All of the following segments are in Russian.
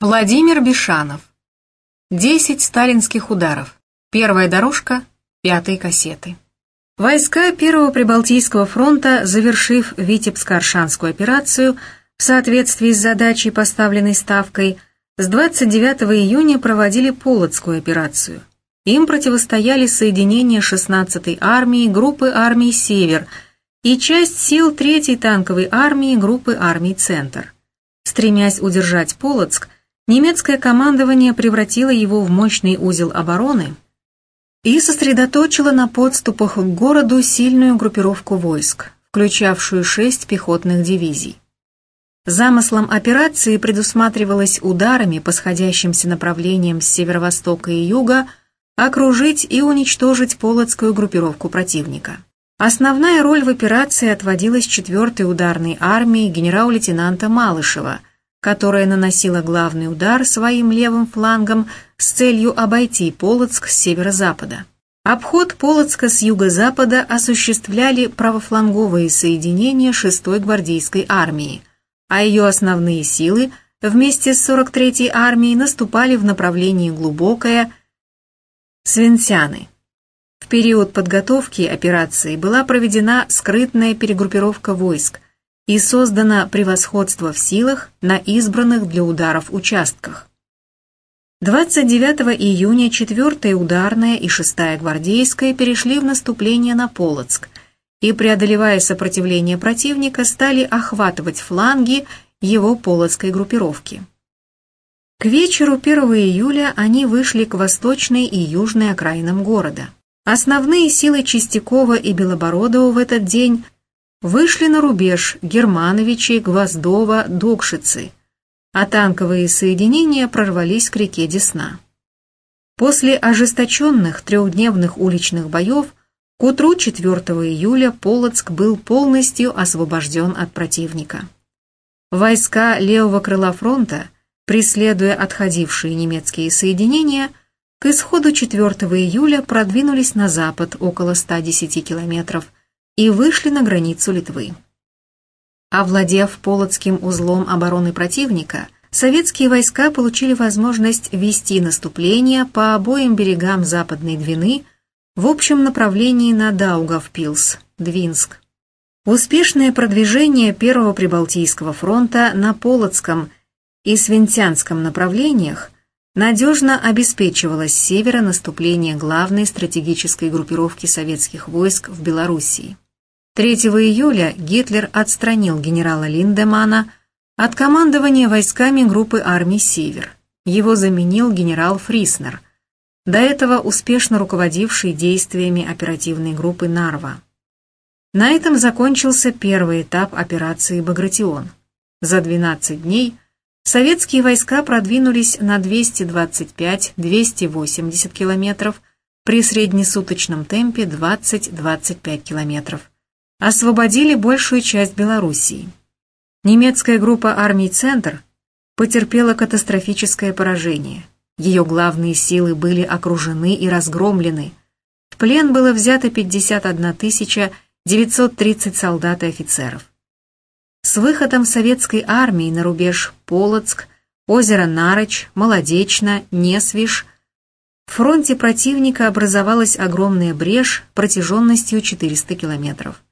Владимир Бишанов. Десять сталинских ударов. Первая дорожка пятой кассеты. Войска Первого Прибалтийского фронта, завершив Витебско-Аршанскую операцию в соответствии с задачей, поставленной Ставкой, с 29 июня проводили Полоцкую операцию. Им противостояли соединения 16-й армии, группы армий «Север» и часть сил 3-й танковой армии, группы армий «Центр». Стремясь удержать Полоцк, немецкое командование превратило его в мощный узел обороны и сосредоточило на подступах к городу сильную группировку войск, включавшую шесть пехотных дивизий. Замыслом операции предусматривалось ударами по сходящимся направлениям с северо-востока и юга окружить и уничтожить полоцкую группировку противника. Основная роль в операции отводилась 4-й ударной армии генерал-лейтенанта Малышева – которая наносила главный удар своим левым флангом с целью обойти Полоцк с северо-запада. Обход Полоцка с юго-запада осуществляли правофланговые соединения 6-й гвардейской армии, а ее основные силы вместе с 43-й армией наступали в направлении Глубокое, Свинцяны. В период подготовки операции была проведена скрытная перегруппировка войск – и создано превосходство в силах на избранных для ударов участках. 29 июня 4-я ударная и 6-я гвардейская перешли в наступление на Полоцк и, преодолевая сопротивление противника, стали охватывать фланги его полоцкой группировки. К вечеру 1 июля они вышли к восточной и южной окраинам города. Основные силы Чистякова и Белобородова в этот день – вышли на рубеж Германовичи, Гвоздова, Докшицы, а танковые соединения прорвались к реке Десна. После ожесточенных трехдневных уличных боев к утру 4 июля Полоцк был полностью освобожден от противника. Войска левого крыла фронта, преследуя отходившие немецкие соединения, к исходу 4 июля продвинулись на запад около 110 километров и вышли на границу Литвы. Овладев Полоцким узлом обороны противника, советские войска получили возможность вести наступление по обоим берегам Западной Двины в общем направлении на Даугавпилс, Двинск. Успешное продвижение Первого Прибалтийского фронта на Полоцком и Свинтянском направлениях надежно обеспечивалось с севера наступление главной стратегической группировки советских войск в Белоруссии. 3 июля Гитлер отстранил генерала Линдемана от командования войсками группы армий «Север». Его заменил генерал Фриснер, до этого успешно руководивший действиями оперативной группы «Нарва». На этом закончился первый этап операции «Багратион». За 12 дней советские войска продвинулись на 225-280 километров при среднесуточном темпе 20-25 километров освободили большую часть Белоруссии. Немецкая группа армий «Центр» потерпела катастрофическое поражение. Ее главные силы были окружены и разгромлены. В плен было взято 51 930 солдат и офицеров. С выходом советской армии на рубеж Полоцк, озеро Нарыч, Молодечно, Несвиш в фронте противника образовалась огромная брешь протяженностью 400 километров.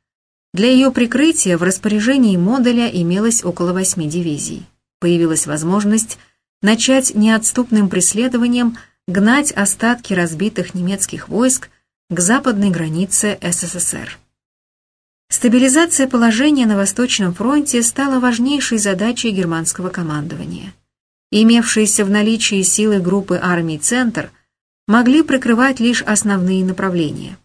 Для ее прикрытия в распоряжении модуля имелось около восьми дивизий. Появилась возможность начать неотступным преследованием гнать остатки разбитых немецких войск к западной границе СССР. Стабилизация положения на Восточном фронте стала важнейшей задачей германского командования. Имевшиеся в наличии силы группы армий «Центр» могли прикрывать лишь основные направления.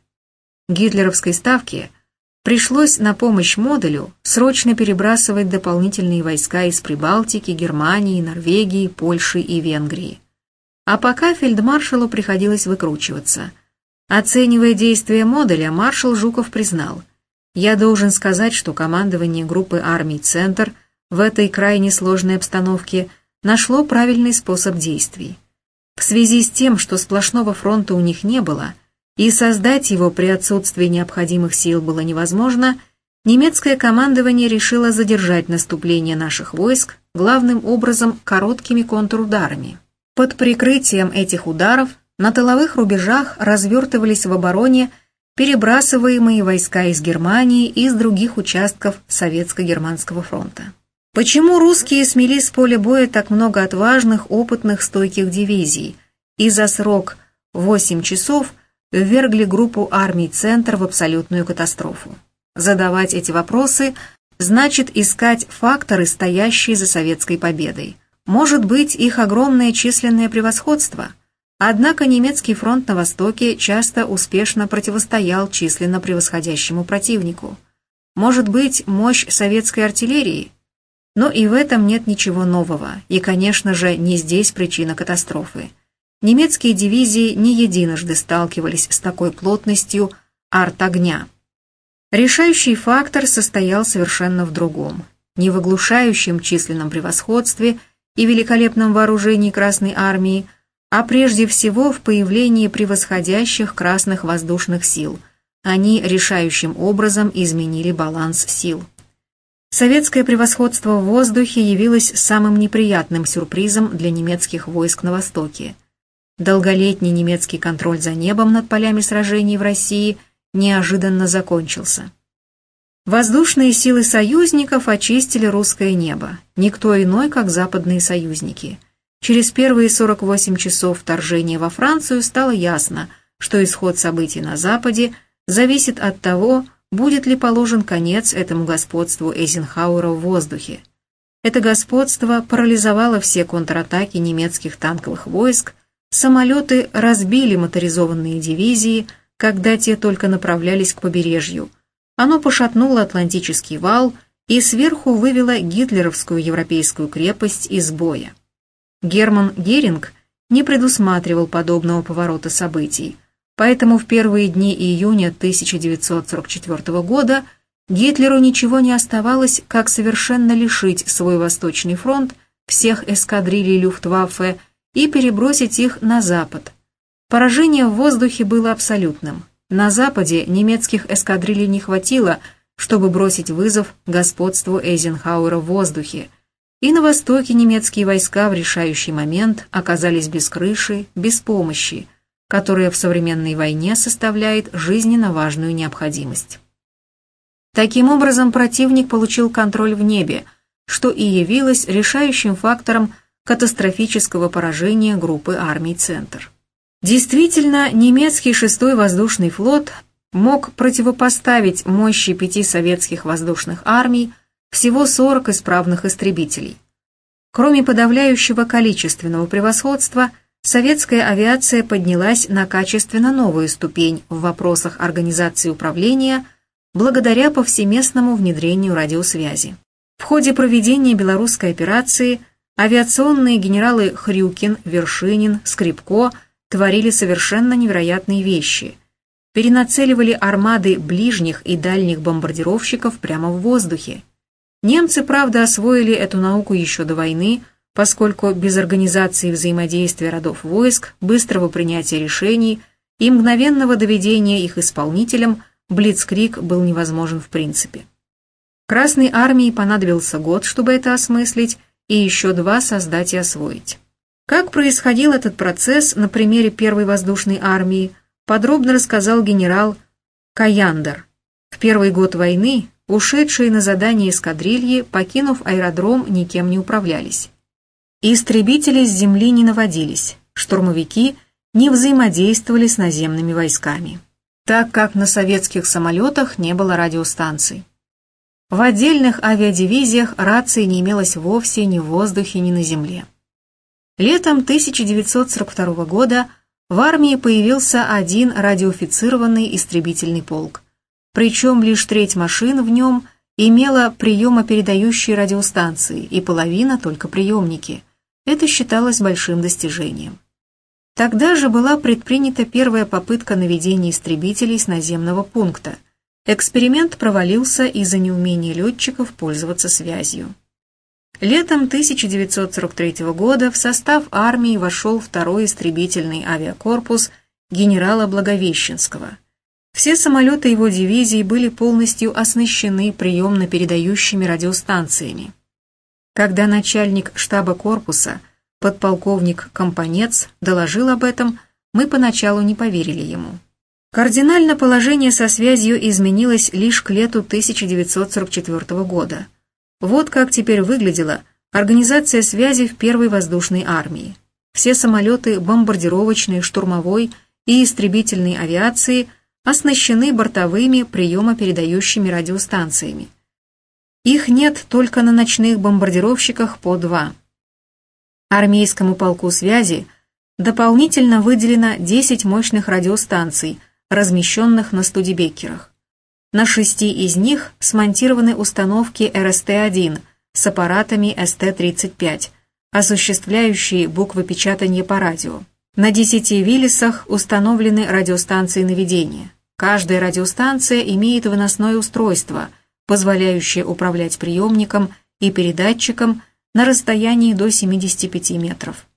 Гитлеровской ставке – Пришлось на помощь модулю срочно перебрасывать дополнительные войска из Прибалтики, Германии, Норвегии, Польши и Венгрии. А пока фельдмаршалу приходилось выкручиваться. Оценивая действия модуля, маршал Жуков признал, «Я должен сказать, что командование группы армий «Центр» в этой крайне сложной обстановке нашло правильный способ действий. В связи с тем, что сплошного фронта у них не было – и создать его при отсутствии необходимых сил было невозможно, немецкое командование решило задержать наступление наших войск главным образом короткими контрударами. Под прикрытием этих ударов на тыловых рубежах развертывались в обороне перебрасываемые войска из Германии и из других участков Советско-Германского фронта. Почему русские смели с поля боя так много отважных, опытных, стойких дивизий и за срок 8 часов ввергли группу армий «Центр» в абсолютную катастрофу? Задавать эти вопросы значит искать факторы, стоящие за советской победой. Может быть, их огромное численное превосходство – Однако немецкий фронт на Востоке часто успешно противостоял численно превосходящему противнику. Может быть, мощь советской артиллерии? Но и в этом нет ничего нового, и, конечно же, не здесь причина катастрофы. Немецкие дивизии не единожды сталкивались с такой плотностью арт-огня. Решающий фактор состоял совершенно в другом. Не в оглушающем численном превосходстве и великолепном вооружении Красной Армии – а прежде всего в появлении превосходящих красных воздушных сил. Они решающим образом изменили баланс сил. Советское превосходство в воздухе явилось самым неприятным сюрпризом для немецких войск на Востоке. Долголетний немецкий контроль за небом над полями сражений в России неожиданно закончился. Воздушные силы союзников очистили русское небо, никто иной, как западные союзники – Через первые 48 часов вторжения во Францию стало ясно, что исход событий на Западе зависит от того, будет ли положен конец этому господству Эйзенхауэра в воздухе. Это господство парализовало все контратаки немецких танковых войск, самолеты разбили моторизованные дивизии, когда те только направлялись к побережью. Оно пошатнуло Атлантический вал и сверху вывело гитлеровскую европейскую крепость из боя. Герман Геринг не предусматривал подобного поворота событий, поэтому в первые дни июня 1944 года Гитлеру ничего не оставалось, как совершенно лишить свой Восточный фронт всех эскадрилей Люфтваффе и перебросить их на запад. Поражение в воздухе было абсолютным. На западе немецких эскадрилей не хватило, чтобы бросить вызов господству Эйзенхауэра в воздухе – и на востоке немецкие войска в решающий момент оказались без крыши, без помощи, которая в современной войне составляет жизненно важную необходимость. Таким образом, противник получил контроль в небе, что и явилось решающим фактором катастрофического поражения группы армий «Центр». Действительно, немецкий шестой воздушный флот мог противопоставить мощи пяти советских воздушных армий всего 40 исправных истребителей. Кроме подавляющего количественного превосходства, советская авиация поднялась на качественно новую ступень в вопросах организации управления благодаря повсеместному внедрению радиосвязи. В ходе проведения белорусской операции авиационные генералы Хрюкин, Вершинин, Скрипко творили совершенно невероятные вещи. Перенацеливали армады ближних и дальних бомбардировщиков прямо в воздухе. Немцы, правда, освоили эту науку еще до войны, поскольку без организации взаимодействия родов войск, быстрого принятия решений и мгновенного доведения их исполнителям Блицкрик был невозможен в принципе. Красной армии понадобился год, чтобы это осмыслить, и еще два создать и освоить. Как происходил этот процесс на примере первой воздушной армии, подробно рассказал генерал Каяндер. В первый год войны ушедшие на задание эскадрильи, покинув аэродром, никем не управлялись. Истребители с земли не наводились, штурмовики не взаимодействовали с наземными войсками, так как на советских самолетах не было радиостанций. В отдельных авиадивизиях рации не имелось вовсе ни в воздухе, ни на земле. Летом 1942 года в армии появился один радиофицированный истребительный полк – причем лишь треть машин в нем имела приемопередающие радиостанции и половина только приемники. Это считалось большим достижением. Тогда же была предпринята первая попытка наведения истребителей с наземного пункта. Эксперимент провалился из-за неумения летчиков пользоваться связью. Летом 1943 года в состав армии вошел второй истребительный авиакорпус генерала Благовещенского – все самолеты его дивизии были полностью оснащены приемно-передающими радиостанциями. Когда начальник штаба корпуса, подполковник Компанец, доложил об этом, мы поначалу не поверили ему. Кардинально положение со связью изменилось лишь к лету 1944 года. Вот как теперь выглядела организация связи в первой воздушной армии. Все самолеты бомбардировочной, штурмовой и истребительной авиации оснащены бортовыми приемопередающими радиостанциями. Их нет только на ночных бомбардировщиках по два. Армейскому полку связи дополнительно выделено 10 мощных радиостанций, размещенных на студибекерах. На шести из них смонтированы установки РСТ-1 с аппаратами СТ-35, осуществляющие буквопечатание по радио. На 10 Виллисах установлены радиостанции наведения. Каждая радиостанция имеет выносное устройство, позволяющее управлять приемником и передатчиком на расстоянии до 75 метров.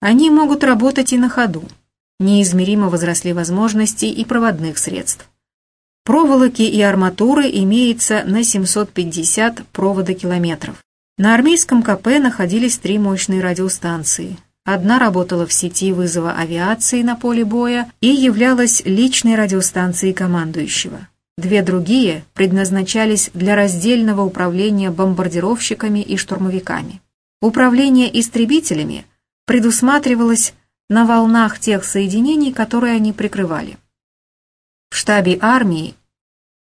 Они могут работать и на ходу. Неизмеримо возросли возможности и проводных средств. Проволоки и арматуры имеется на 750 проводокилометров. На армейском КП находились три мощные радиостанции. Одна работала в сети вызова авиации на поле боя и являлась личной радиостанцией командующего. Две другие предназначались для раздельного управления бомбардировщиками и штурмовиками. Управление истребителями предусматривалось на волнах тех соединений, которые они прикрывали. В штабе армии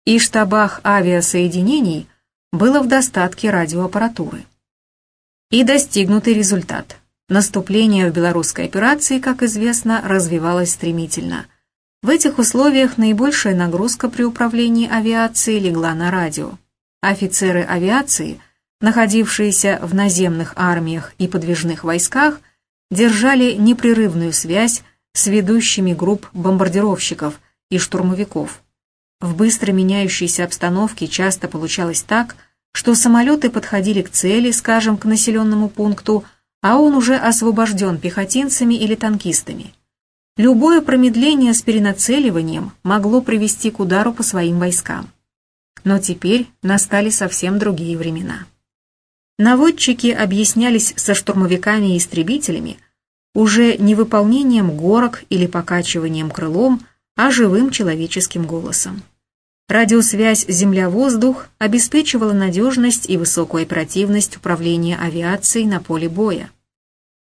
и штабах авиасоединений было в достатке радиоаппаратуры. И достигнутый результат. Наступление в белорусской операции, как известно, развивалось стремительно. В этих условиях наибольшая нагрузка при управлении авиацией легла на радио. Офицеры авиации, находившиеся в наземных армиях и подвижных войсках, держали непрерывную связь с ведущими групп бомбардировщиков – и штурмовиков. В быстро меняющейся обстановке часто получалось так, что самолеты подходили к цели, скажем, к населенному пункту, а он уже освобожден пехотинцами или танкистами. Любое промедление с перенацеливанием могло привести к удару по своим войскам. Но теперь настали совсем другие времена. Наводчики объяснялись со штурмовиками и истребителями уже не выполнением горок или покачиванием крылом, а живым человеческим голосом. Радиосвязь «Земля-воздух» обеспечивала надежность и высокую оперативность управления авиацией на поле боя.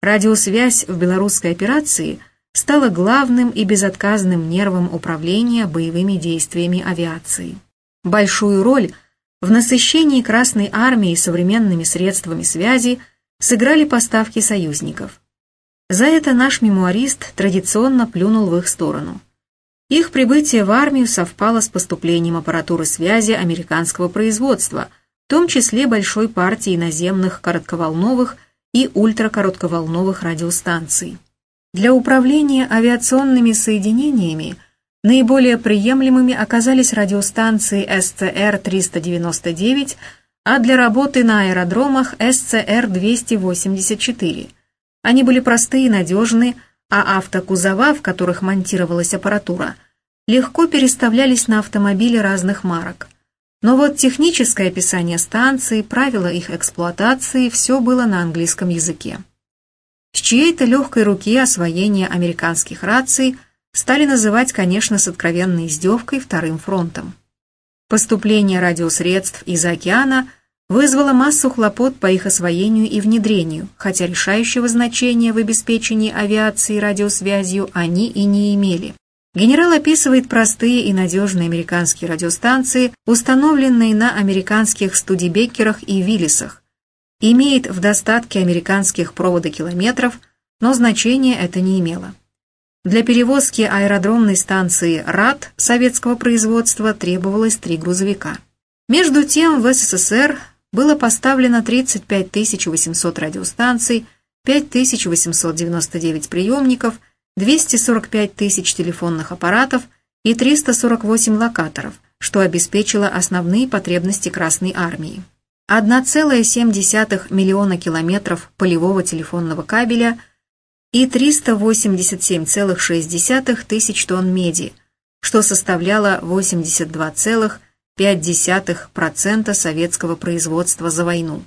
Радиосвязь в белорусской операции стала главным и безотказным нервом управления боевыми действиями авиации. Большую роль в насыщении Красной Армии современными средствами связи сыграли поставки союзников. За это наш мемуарист традиционно плюнул в их сторону – их прибытие в армию совпало с поступлением аппаратуры связи американского производства, в том числе большой партии наземных коротковолновых и ультракоротковолновых радиостанций. Для управления авиационными соединениями наиболее приемлемыми оказались радиостанции СЦР-399, а для работы на аэродромах СЦР-284. Они были простые и надежны, а автокузова, в которых монтировалась аппаратура, легко переставлялись на автомобили разных марок. Но вот техническое описание станции, правила их эксплуатации, все было на английском языке. С чьей-то легкой руки освоение американских раций стали называть, конечно, с откровенной издевкой вторым фронтом. Поступление радиосредств из океана – вызвало массу хлопот по их освоению и внедрению, хотя решающего значения в обеспечении авиации радиосвязью они и не имели. Генерал описывает простые и надежные американские радиостанции, установленные на американских студибекерах и Виллисах. Имеет в достатке американских проводокилометров, но значения это не имело. Для перевозки аэродромной станции РАД советского производства требовалось три грузовика. Между тем в СССР было поставлено 35 800 радиостанций, 5899 приемников, 245 тысяч телефонных аппаратов и 348 локаторов, что обеспечило основные потребности Красной Армии. 1,7 миллиона километров полевого телефонного кабеля и 387,6 тысяч тонн меди, что составляло 82,5% процента советского производства за войну.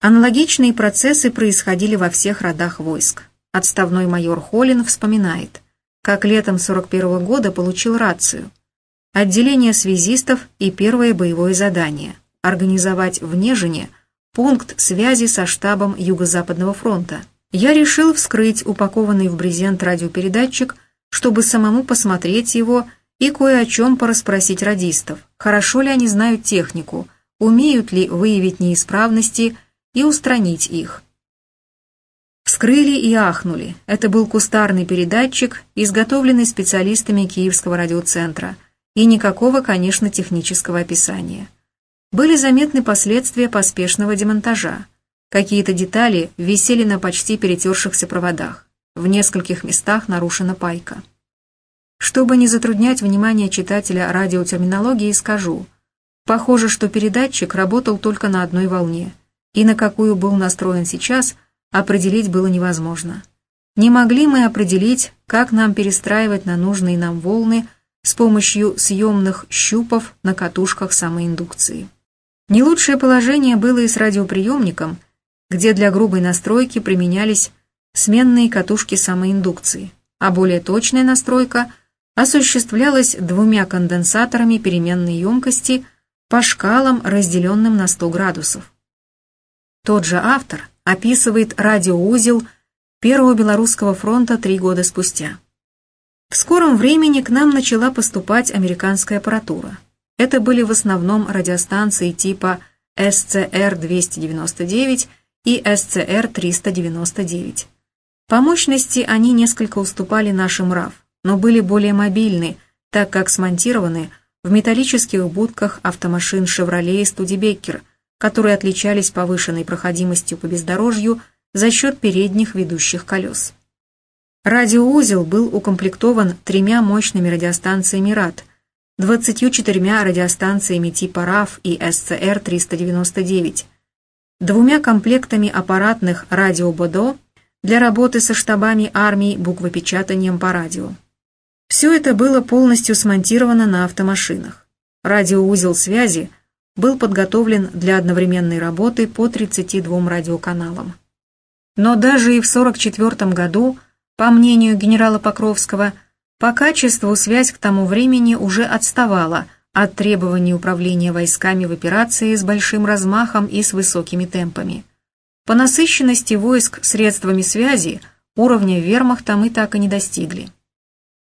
Аналогичные процессы происходили во всех родах войск. Отставной майор Холлин вспоминает, как летом 41 года получил рацию. Отделение связистов и первое боевое задание – организовать в Нежине пункт связи со штабом Юго-Западного фронта. Я решил вскрыть упакованный в брезент радиопередатчик, чтобы самому посмотреть его и кое о чем порасспросить радистов, хорошо ли они знают технику, умеют ли выявить неисправности – и устранить их. Вскрыли и ахнули. Это был кустарный передатчик, изготовленный специалистами Киевского радиоцентра, и никакого, конечно, технического описания. Были заметны последствия поспешного демонтажа. Какие-то детали висели на почти перетершихся проводах. В нескольких местах нарушена пайка. Чтобы не затруднять внимание читателя радиотерминологии, скажу. Похоже, что передатчик работал только на одной волне – и на какую был настроен сейчас, определить было невозможно. Не могли мы определить, как нам перестраивать на нужные нам волны с помощью съемных щупов на катушках самоиндукции. Не лучшее положение было и с радиоприемником, где для грубой настройки применялись сменные катушки самоиндукции, а более точная настройка осуществлялась двумя конденсаторами переменной емкости по шкалам, разделенным на 100 градусов. Тот же автор описывает радиоузел Первого Белорусского фронта три года спустя. В скором времени к нам начала поступать американская аппаратура. Это были в основном радиостанции типа SCR-299 и SCR-399. По мощности они несколько уступали нашим RAF, но были более мобильны, так как смонтированы в металлических будках автомашин Chevrolet и Studebaker – которые отличались повышенной проходимостью по бездорожью за счет передних ведущих колес. Радиоузел был укомплектован тремя мощными радиостанциями РАД, 24 радиостанциями типа РАФ и СЦР-399, двумя комплектами аппаратных радиободо для работы со штабами армий буквопечатанием по радио. Все это было полностью смонтировано на автомашинах. Радиоузел связи – был подготовлен для одновременной работы по 32 радиоканалам. Но даже и в 1944 году, по мнению генерала Покровского, по качеству связь к тому времени уже отставала от требований управления войсками в операции с большим размахом и с высокими темпами. По насыщенности войск средствами связи уровня вермахта мы так и не достигли.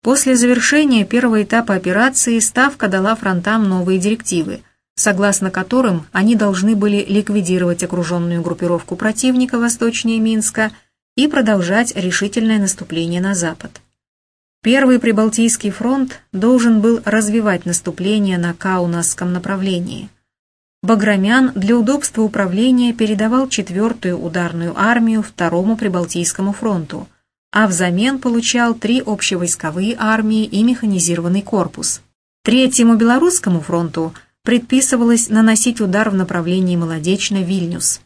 После завершения первого этапа операции Ставка дала фронтам новые директивы – согласно которым они должны были ликвидировать окруженную группировку противника восточнее Минска и продолжать решительное наступление на запад. Первый Прибалтийский фронт должен был развивать наступление на Каунасском направлении. Баграмян для удобства управления передавал четвертую ударную армию Второму Прибалтийскому фронту, а взамен получал три общевойсковые армии и механизированный корпус. Третьему Белорусскому фронту – предписывалось наносить удар в направлении Молодечно-Вильнюс.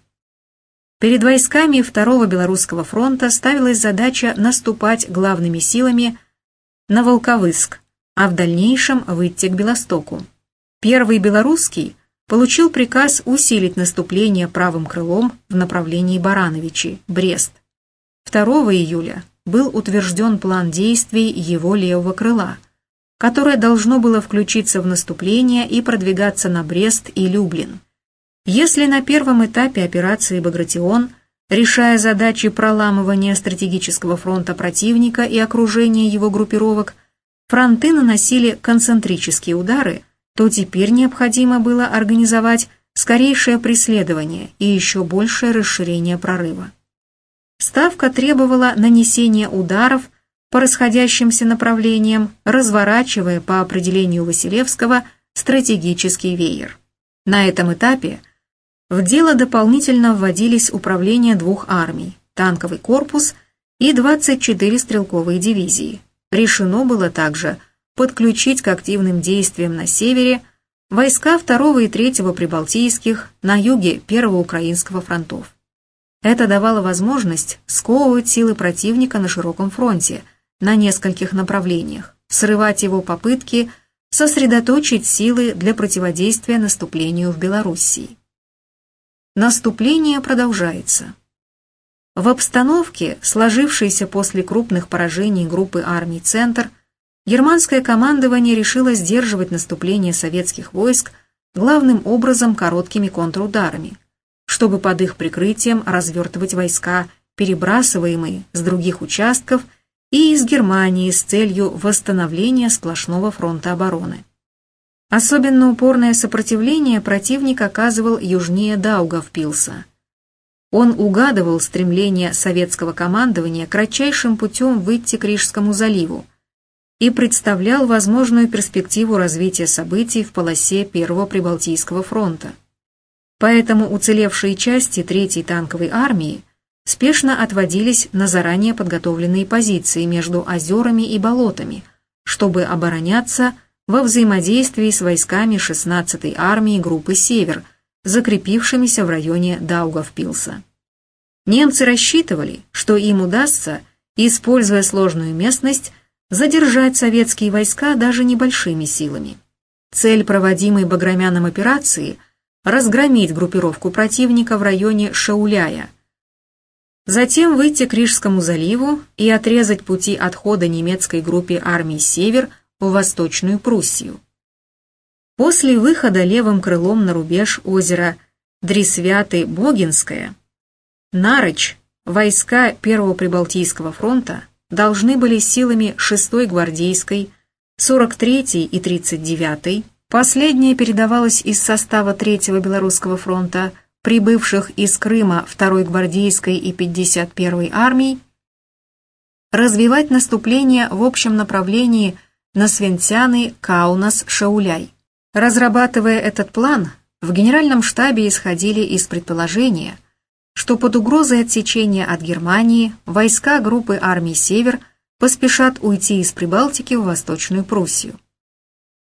Перед войсками Второго Белорусского фронта ставилась задача наступать главными силами на Волковыск, а в дальнейшем выйти к Белостоку. Первый Белорусский получил приказ усилить наступление правым крылом в направлении Барановичи, Брест. 2 июля был утвержден план действий его левого крыла – которое должно было включиться в наступление и продвигаться на Брест и Люблин. Если на первом этапе операции «Багратион», решая задачи проламывания стратегического фронта противника и окружения его группировок, фронты наносили концентрические удары, то теперь необходимо было организовать скорейшее преследование и еще большее расширение прорыва. Ставка требовала нанесения ударов по расходящимся направлениям, разворачивая по определению Василевского стратегический веер. На этом этапе в дело дополнительно вводились управления двух армий, танковый корпус и 24 стрелковые дивизии. Решено было также подключить к активным действиям на севере войска 2 и 3 Прибалтийских, на юге 1 Украинского фронтов. Это давало возможность сковывать силы противника на широком фронте – на нескольких направлениях, срывать его попытки сосредоточить силы для противодействия наступлению в Белоруссии. Наступление продолжается. В обстановке, сложившейся после крупных поражений группы армий «Центр», германское командование решило сдерживать наступление советских войск главным образом короткими контрударами, чтобы под их прикрытием развертывать войска, перебрасываемые с других участков и из Германии с целью восстановления сплошного фронта обороны. Особенно упорное сопротивление противник оказывал южнее Даугавпилса – он угадывал стремление советского командования кратчайшим путем выйти к Рижскому заливу и представлял возможную перспективу развития событий в полосе Первого Прибалтийского фронта. Поэтому уцелевшие части Третьей танковой армии спешно отводились на заранее подготовленные позиции между озерами и болотами, чтобы обороняться во взаимодействии с войсками 16-й армии группы «Север», закрепившимися в районе Даугавпилса. Немцы рассчитывали, что им удастся, используя сложную местность, задержать советские войска даже небольшими силами. Цель проводимой Баграмяном операции – разгромить группировку противника в районе Шауляя, затем выйти к Рижскому заливу и отрезать пути отхода немецкой группе армий «Север» в Восточную Пруссию. После выхода левым крылом на рубеж озера Дрисвяты-Богинское, Нарыч, войска Первого Прибалтийского фронта должны были силами 6-й гвардейской, 43-й и 39-й, последняя передавалась из состава 3-го Белорусского фронта, прибывших из Крыма 2-й гвардейской и 51-й армий, развивать наступление в общем направлении на Свентяны, Каунас, Шауляй. Разрабатывая этот план, в Генеральном штабе исходили из предположения, что под угрозой отсечения от Германии войска группы армий «Север» поспешат уйти из Прибалтики в Восточную Пруссию.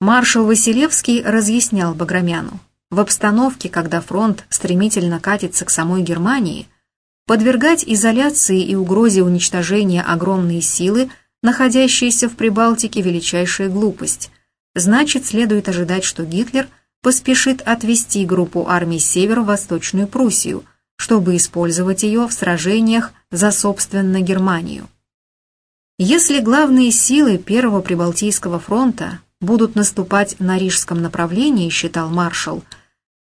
Маршал Василевский разъяснял Баграмяну, в обстановке, когда фронт стремительно катится к самой Германии, подвергать изоляции и угрозе уничтожения огромные силы, находящиеся в Прибалтике, величайшая глупость – значит, следует ожидать, что Гитлер поспешит отвести группу армий Север в Восточную Пруссию, чтобы использовать ее в сражениях за, собственно, Германию. Если главные силы Первого Прибалтийского фронта будут наступать на рижском направлении, считал маршал,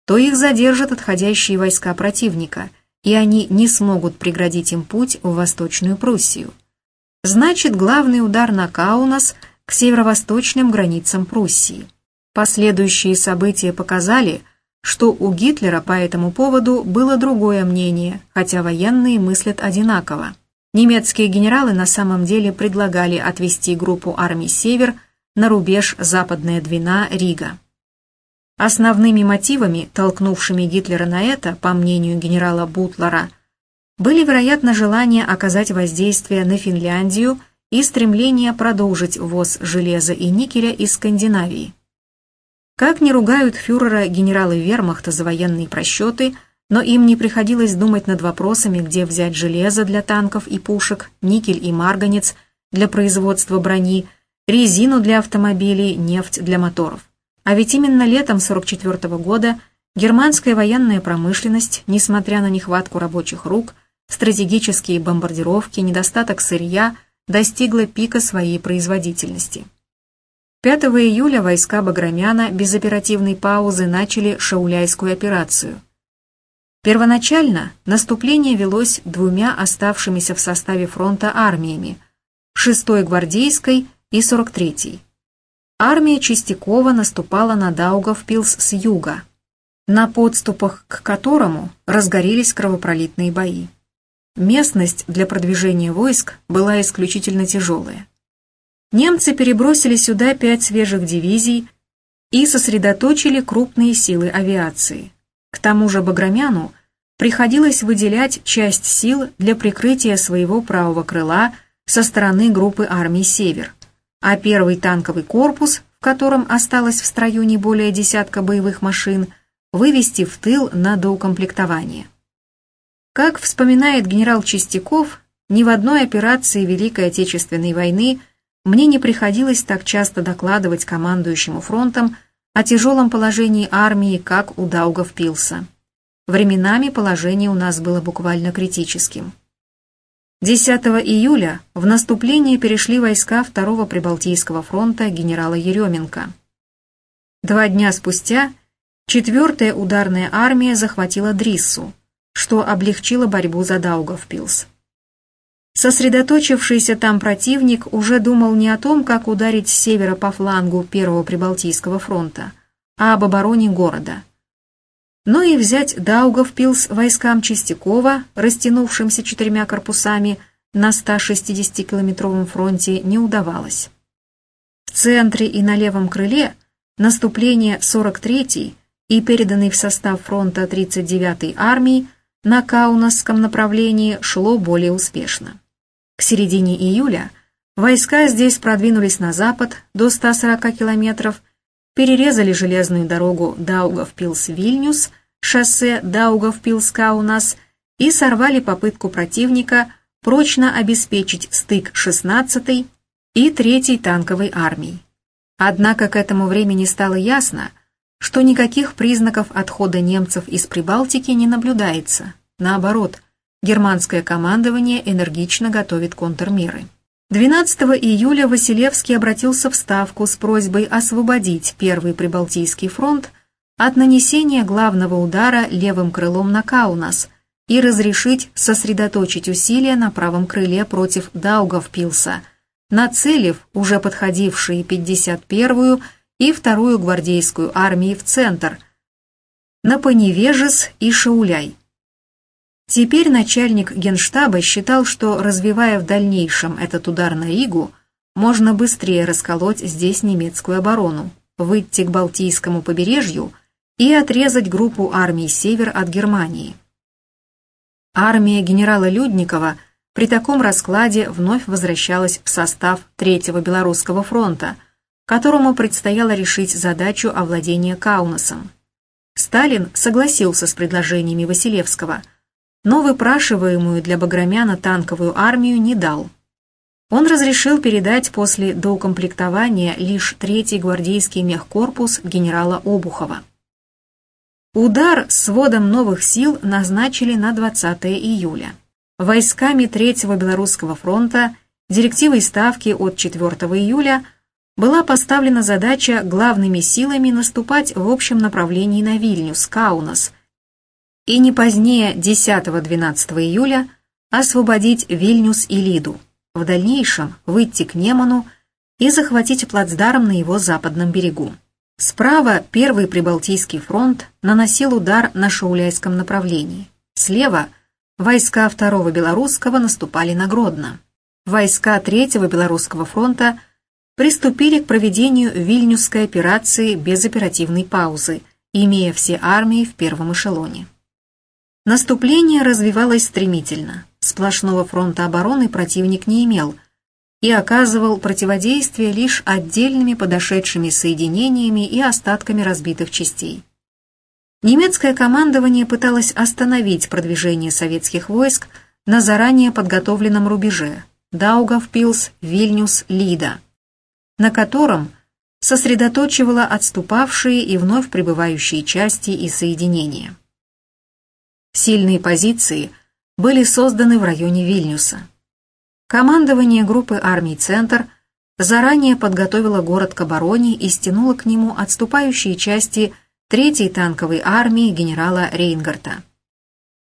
то их задержат отходящие войска противника, и они не смогут преградить им путь в Восточную Пруссию. Значит, главный удар на Каунас – к северо-восточным границам Пруссии. Последующие события показали, что у Гитлера по этому поводу было другое мнение, хотя военные мыслят одинаково. Немецкие генералы на самом деле предлагали отвести группу армий «Север» на рубеж Западная Двина-Рига. Основными мотивами, толкнувшими Гитлера на это, по мнению генерала Бутлера, были, вероятно, желание оказать воздействие на Финляндию – и стремление продолжить ввоз железа и никеля из Скандинавии. Как не ругают фюрера генералы вермахта за военные просчеты, но им не приходилось думать над вопросами, где взять железо для танков и пушек, никель и марганец для производства брони, резину для автомобилей, нефть для моторов. А ведь именно летом 1944 года германская военная промышленность, несмотря на нехватку рабочих рук, стратегические бомбардировки, недостаток сырья – достигла пика своей производительности. 5 июля войска Баграмяна без оперативной паузы начали Шауляйскую операцию. Первоначально наступление велось двумя оставшимися в составе фронта армиями – 6-й гвардейской и 43-й. Армия Чистякова наступала на Даугавпилс с юга, на подступах к которому разгорелись кровопролитные бои. Местность для продвижения войск была исключительно тяжелая. Немцы перебросили сюда пять свежих дивизий и сосредоточили крупные силы авиации. К тому же Баграмяну приходилось выделять часть сил для прикрытия своего правого крыла со стороны группы армий «Север», а первый танковый корпус, в котором осталось в строю не более десятка боевых машин, вывести в тыл на доукомплектование. Как вспоминает генерал Чистяков, ни в одной операции Великой Отечественной войны мне не приходилось так часто докладывать командующему фронтом о тяжелом положении армии, как у Даугавпилса. временами положение у нас было буквально критическим. 10 июля в наступление перешли войска Второго Прибалтийского фронта генерала Еременко. Два дня спустя 4-я ударная армия захватила Дриссу, что облегчило борьбу за Даугавпилс. Сосредоточившийся там противник уже думал не о том, как ударить с севера по флангу Первого Прибалтийского фронта, а об обороне города. Но и взять Даугавпилс войскам Чистякова, растянувшимся четырьмя корпусами на 160-километровом фронте, не удавалось. В центре и на левом крыле наступление 43-й и переданный в состав фронта 39-й армии на Каунасском направлении шло более успешно. К середине июля войска здесь продвинулись на запад до 140 километров, перерезали железную дорогу Даугавпилс-Вильнюс, шоссе Даугавпилс-Каунас и сорвали попытку противника прочно обеспечить стык 16-й и 3-й танковой армий. Однако к этому времени стало ясно, что никаких признаков отхода немцев из Прибалтики не наблюдается. Наоборот, Германское командование энергично готовит контрмеры. 12 июля Василевский обратился в Ставку с просьбой освободить Первый Прибалтийский фронт от нанесения главного удара левым крылом на Каунас и разрешить сосредоточить усилия на правом крыле против Даугавпилса, нацелив уже подходившие 51-ю и 2-ю гвардейскую армии в центр, на Поневежес и Шауляй. Теперь начальник генштаба считал, что, развивая в дальнейшем этот удар на Ригу, можно быстрее расколоть здесь немецкую оборону, выйти к Балтийскому побережью и отрезать группу армий «Север» от Германии. Армия генерала Людникова при таком раскладе вновь возвращалась в состав Третьего Белорусского фронта, которому предстояло решить задачу овладения Каунасом. Сталин согласился с предложениями Василевского – но выпрашиваемую для Баграмяна танковую армию не дал. Он разрешил передать после доукомплектования лишь третий гвардейский мехкорпус генерала Обухова. Удар с сводом новых сил назначили на 20 июля. Войсками Третьего Белорусского фронта директивой Ставки от 4 июля была поставлена задача главными силами наступать в общем направлении на Вильнюс, Каунас – и не позднее 10-12 июля освободить Вильнюс и Лиду, в дальнейшем выйти к Неману и захватить плацдарм на его западном берегу. Справа Первый Прибалтийский фронт наносил удар на Шауляйском направлении. Слева войска Второго Белорусского наступали на Гродно. Войска Третьего Белорусского фронта приступили к проведению Вильнюсской операции без оперативной паузы, имея все армии в первом эшелоне. Наступление развивалось стремительно. Сплошного фронта обороны противник не имел и оказывал противодействие лишь отдельными подошедшими соединениями и остатками разбитых частей. Немецкое командование пыталось остановить продвижение советских войск на заранее подготовленном рубеже Даугавпилс, Вильнюс, Лида, на котором сосредоточивало отступавшие и вновь прибывающие части и соединения. Сильные позиции были созданы в районе Вильнюса. Командование группы армий «Центр» заранее подготовило город к обороне и стянуло к нему отступающие части 3-й танковой армии генерала Рейнгарта.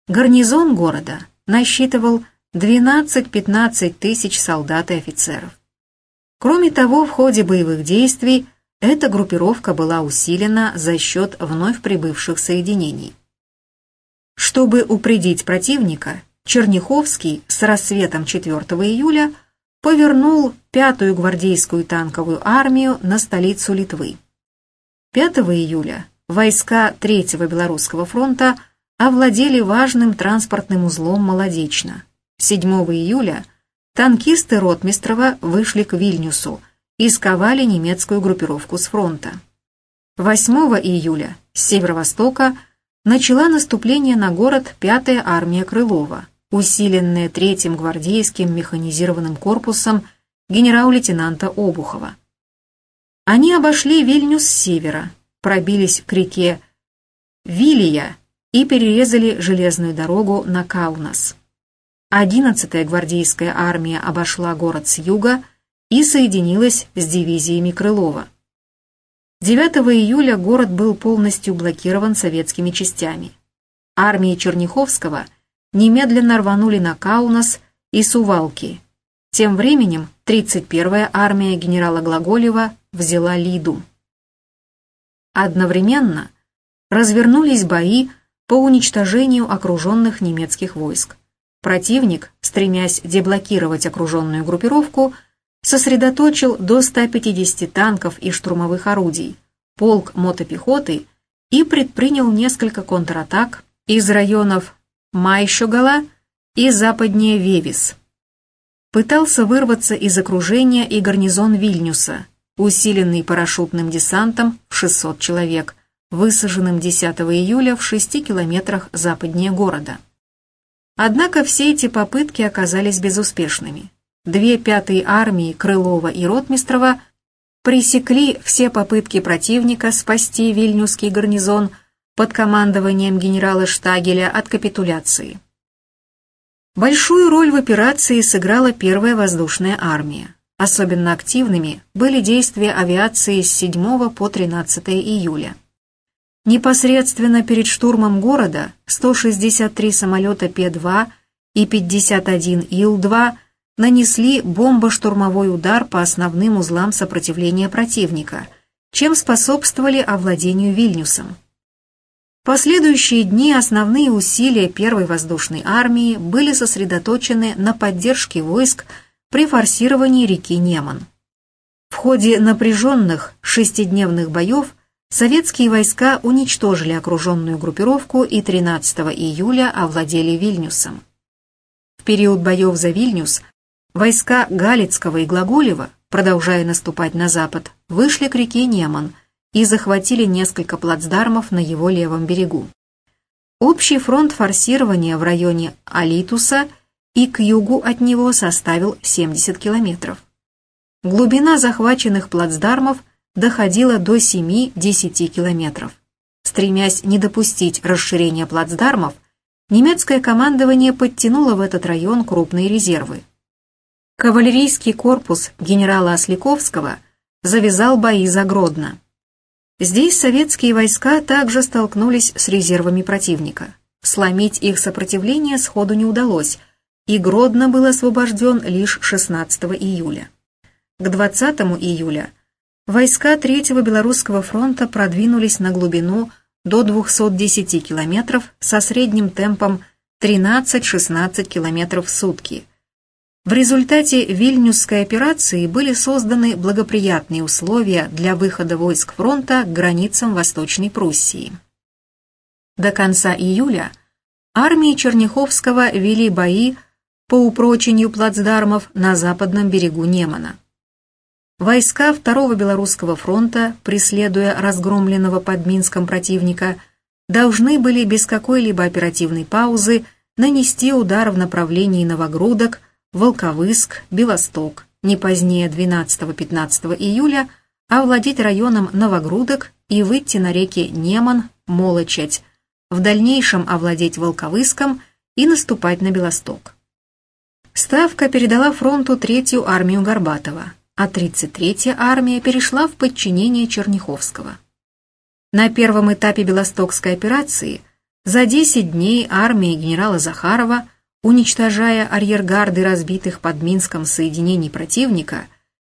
Гарнизон города насчитывал 12-15 тысяч солдат и офицеров. Кроме того, в ходе боевых действий эта группировка была усилена за счет вновь прибывших соединений. Чтобы упредить противника, Черняховский с рассветом 4 июля повернул пятую гвардейскую танковую армию на столицу Литвы. 5 июля войска Третьего Белорусского фронта овладели важным транспортным узлом Молодечно. 7 июля танкисты Ротмистрова вышли к Вильнюсу и сковали немецкую группировку с фронта. 8 июля с северо-востока начала наступление на город пятая армия Крылова, усиленная третьим гвардейским механизированным корпусом генерал-лейтенанта Обухова. Они обошли Вильнюс с севера, пробились к реке Вилия и перерезали железную дорогу на Каунас. 11-я гвардейская армия обошла город с юга и соединилась с дивизиями Крылова. 9 июля город был полностью блокирован советскими частями. Армии Черняховского немедленно рванули на Каунас и Сувалки. Тем временем 31-я армия генерала Глаголева взяла Лиду. Одновременно развернулись бои по уничтожению окруженных немецких войск. Противник, стремясь деблокировать окруженную группировку, сосредоточил до 150 танков и штурмовых орудий, полк мотопехоты и предпринял несколько контратак из районов Майшогала и западнее Вевис. Пытался вырваться из окружения и гарнизон Вильнюса, усиленный парашютным десантом в 600 человек, высаженным 10 июля в 6 километрах западнее города. Однако все эти попытки оказались безуспешными. Две пятые армии Крылова и Ротмистрова пресекли все попытки противника спасти Вильнюсский гарнизон под командованием генерала Штагеля от капитуляции. Большую роль в операции сыграла первая воздушная армия. Особенно активными были действия авиации с 7 по 13 июля. Непосредственно перед штурмом города 163 самолета П-2 и 51 Ил-2 нанесли бомбо-штурмовой удар по основным узлам сопротивления противника, чем способствовали овладению Вильнюсом. В последующие дни основные усилия первой воздушной армии были сосредоточены на поддержке войск при форсировании реки Неман. В ходе напряженных шестидневных боев Советские войска уничтожили окруженную группировку и 13 июля овладели Вильнюсом. В период боев за Вильнюс войска Галицкого и Глаголева, продолжая наступать на запад, вышли к реке Неман и захватили несколько плацдармов на его левом берегу. Общий фронт форсирования в районе Алитуса и к югу от него составил 70 километров. Глубина захваченных плацдармов – доходила до 7-10 километров. Стремясь не допустить расширения плацдармов, немецкое командование подтянуло в этот район крупные резервы. Кавалерийский корпус генерала Осляковского завязал бои за Гродно. Здесь советские войска также столкнулись с резервами противника. Сломить их сопротивление сходу не удалось, и Гродно был освобожден лишь 16 июля. К 20 июля – Войска Третьего Белорусского фронта продвинулись на глубину до 210 километров со средним темпом 13-16 километров в сутки. В результате Вильнюсской операции были созданы благоприятные условия для выхода войск фронта к границам Восточной Пруссии. До конца июля армии Черняховского вели бои по упрочению плацдармов на западном берегу Немана. Войска Второго Белорусского фронта, преследуя разгромленного под Минском противника, должны были без какой-либо оперативной паузы нанести удар в направлении Новогрудок, Волковыск, Белосток, не позднее 12-15 июля овладеть районом Новогрудок и выйти на реки Неман, Молочать, в дальнейшем овладеть Волковыском и наступать на Белосток. Ставка передала фронту Третью армию Горбатова а 33-я армия перешла в подчинение Черняховского. На первом этапе Белостокской операции за 10 дней армия генерала Захарова, уничтожая арьергарды разбитых под Минском соединений противника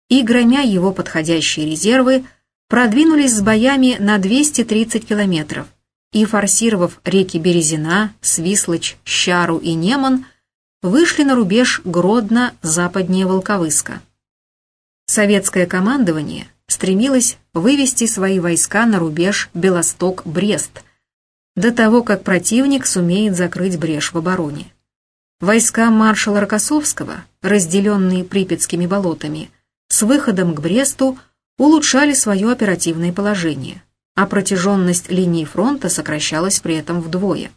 и громя его подходящие резервы, продвинулись с боями на 230 километров и, форсировав реки Березина, Свислочь, Щару и Неман, вышли на рубеж Гродно западнее Волковыска. Советское командование стремилось вывести свои войска на рубеж Белосток-Брест до того, как противник сумеет закрыть брешь в обороне. Войска маршала Рокоссовского, разделенные Припятскими болотами, с выходом к Бресту улучшали свое оперативное положение, а протяженность линии фронта сокращалась при этом вдвое.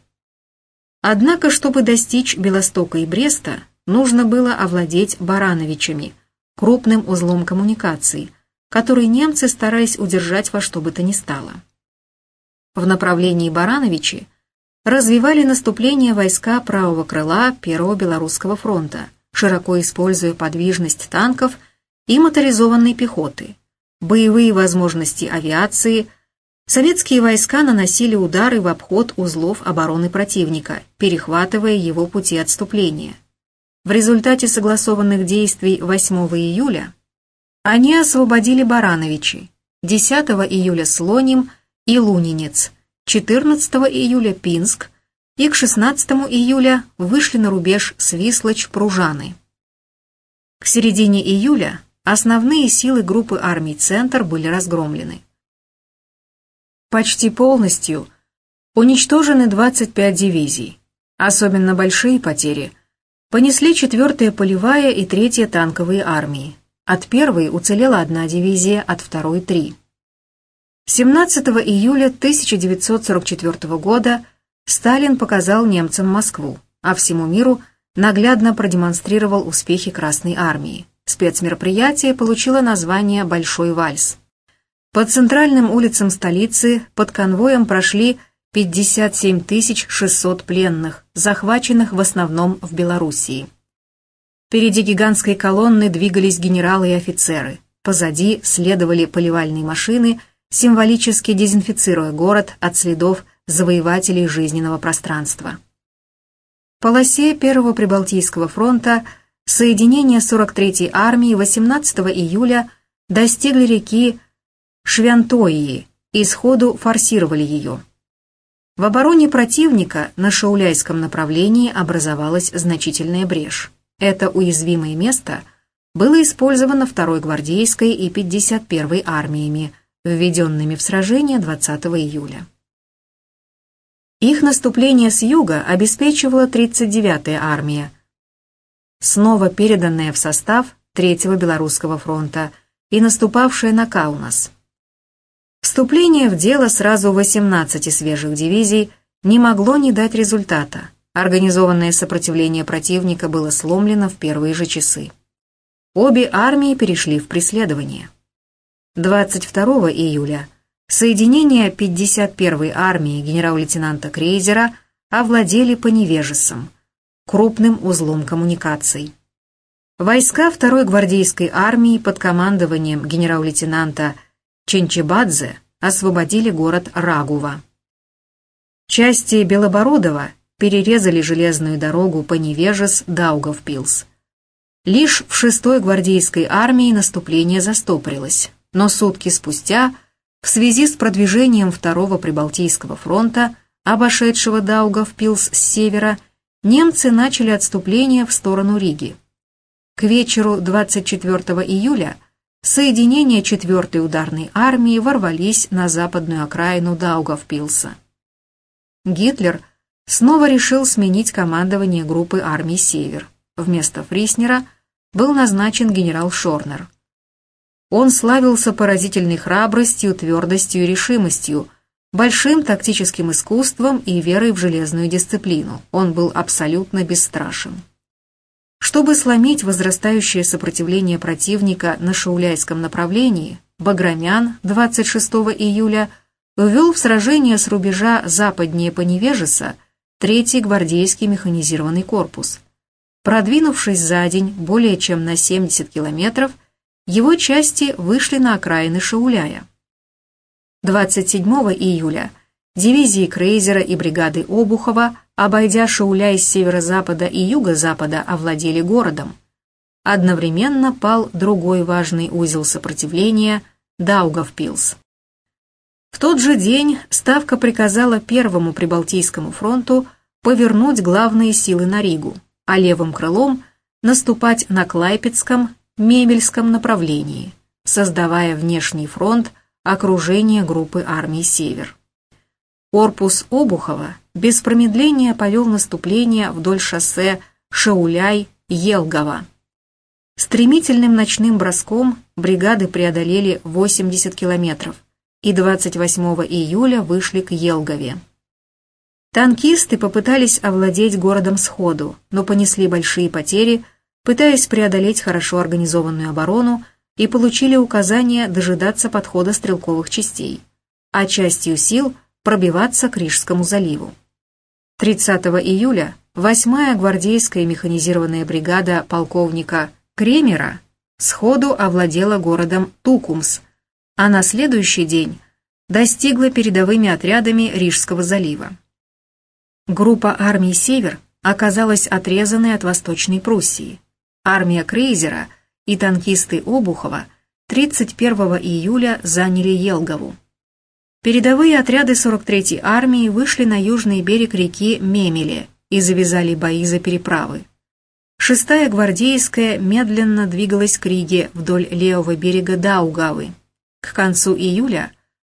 Однако, чтобы достичь Белостока и Бреста, нужно было овладеть Барановичами – крупным узлом коммуникаций, который немцы старались удержать во что бы то ни стало. В направлении Барановичи развивали наступление войска правого крыла Первого Белорусского фронта, широко используя подвижность танков и моторизованной пехоты, боевые возможности авиации, советские войска наносили удары в обход узлов обороны противника, перехватывая его пути отступления. В результате согласованных действий 8 июля они освободили Барановичи, 10 июля Слоним и Лунинец, 14 июля Пинск и к 16 июля вышли на рубеж Свислочь-Пружаны. К середине июля основные силы группы армий «Центр» были разгромлены. Почти полностью уничтожены 25 дивизий. Особенно большие потери понесли 4-я полевая и 3-я танковые армии. От первой уцелела одна дивизия, от второй – три. 17 июля 1944 года Сталин показал немцам Москву, а всему миру наглядно продемонстрировал успехи Красной Армии. Спецмероприятие получило название «Большой вальс». По центральным улицам столицы под конвоем прошли 57 600 пленных, захваченных в основном в Белоруссии. Впереди гигантской колонны двигались генералы и офицеры. Позади следовали поливальные машины, символически дезинфицируя город от следов завоевателей жизненного пространства. В полосе Первого Прибалтийского фронта – соединения 43-й армии 18 июля достигли реки Швянтоии и сходу форсировали ее. В обороне противника на Шауляйском направлении образовалась значительная брешь. Это уязвимое место было использовано 2-й гвардейской и 51-й армиями, введенными в сражение 20 июля. Их наступление с юга обеспечивала 39-я армия, снова переданная в состав Третьего Белорусского фронта и наступавшая на Каунас. Вступление в дело сразу 18 свежих дивизий не могло не дать результата. Организованное сопротивление противника было сломлено в первые же часы. Обе армии перешли в преследование. 22 июля соединения 51-й армии генерал-лейтенанта Крейзера овладели Поневежесом, крупным узлом коммуникаций. Войска второй гвардейской армии под командованием генерал-лейтенанта Ченчебадзе освободили город Рагува. Части Белобородова перерезали железную дорогу по Невежес-Даугавпилс. Лишь в шестой гвардейской армии наступление застопорилось, но сутки спустя, в связи с продвижением второго Прибалтийского фронта, обошедшего Даугавпилс с севера, немцы начали отступление в сторону Риги. К вечеру 24 июля соединения 4-й ударной армии ворвались на западную окраину Даугавпилса. Гитлер снова решил сменить командование группы армий «Север». Вместо Фриснера был назначен генерал Шорнер. Он славился поразительной храбростью, твердостью и решимостью, большим тактическим искусством и верой в железную дисциплину. Он был абсолютно бесстрашен. Чтобы сломить возрастающее сопротивление противника на Шауляйском направлении, Баграмян 26 июля ввел в сражение с рубежа западнее Поневежеса третий гвардейский механизированный корпус. Продвинувшись за день более чем на 70 километров, его части вышли на окраины Шауляя. 27 июля дивизии Крейзера и бригады Обухова, обойдя Шауля из северо-запада и юго-запада, овладели городом. Одновременно пал другой важный узел сопротивления – Даугавпилс. В тот же день Ставка приказала Первому Прибалтийскому фронту повернуть главные силы на Ригу, а левым крылом наступать на Клайпецком, Мемельском направлении, создавая внешний фронт окружение группы армий «Север». Корпус Обухова без промедления повел наступление вдоль шоссе Шауляй-Елгова. Стремительным ночным броском бригады преодолели 80 километров и 28 июля вышли к Елгове. Танкисты попытались овладеть городом сходу, но понесли большие потери, пытаясь преодолеть хорошо организованную оборону и получили указание дожидаться подхода стрелковых частей, а частью сил пробиваться к Рижскому заливу. 30 июля 8-я гвардейская механизированная бригада полковника Кремера сходу овладела городом Тукумс, а на следующий день достигла передовыми отрядами Рижского залива. Группа армий «Север» оказалась отрезанной от Восточной Пруссии. Армия Крейзера и танкисты Обухова 31 июля заняли Елгову. Передовые отряды 43-й армии вышли на южный берег реки Мемеле и завязали бои за переправы. Шестая гвардейская медленно двигалась к Риге вдоль левого берега Даугавы. К концу июля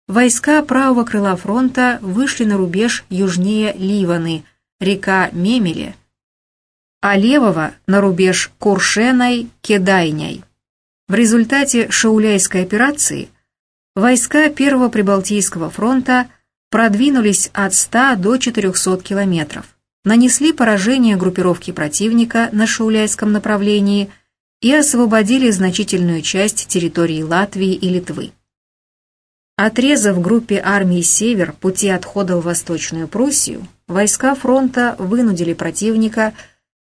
войска правого крыла фронта вышли на рубеж южнее Ливаны, река Мемеле, а левого на рубеж Куршеной-Кедайняй. В результате Шауляйской операции войска Первого Прибалтийского фронта продвинулись от 100 до 400 километров нанесли поражение группировке противника на Шауляйском направлении и освободили значительную часть территории Латвии и Литвы. Отрезав группе армии «Север» пути отхода в Восточную Пруссию, войска фронта вынудили противника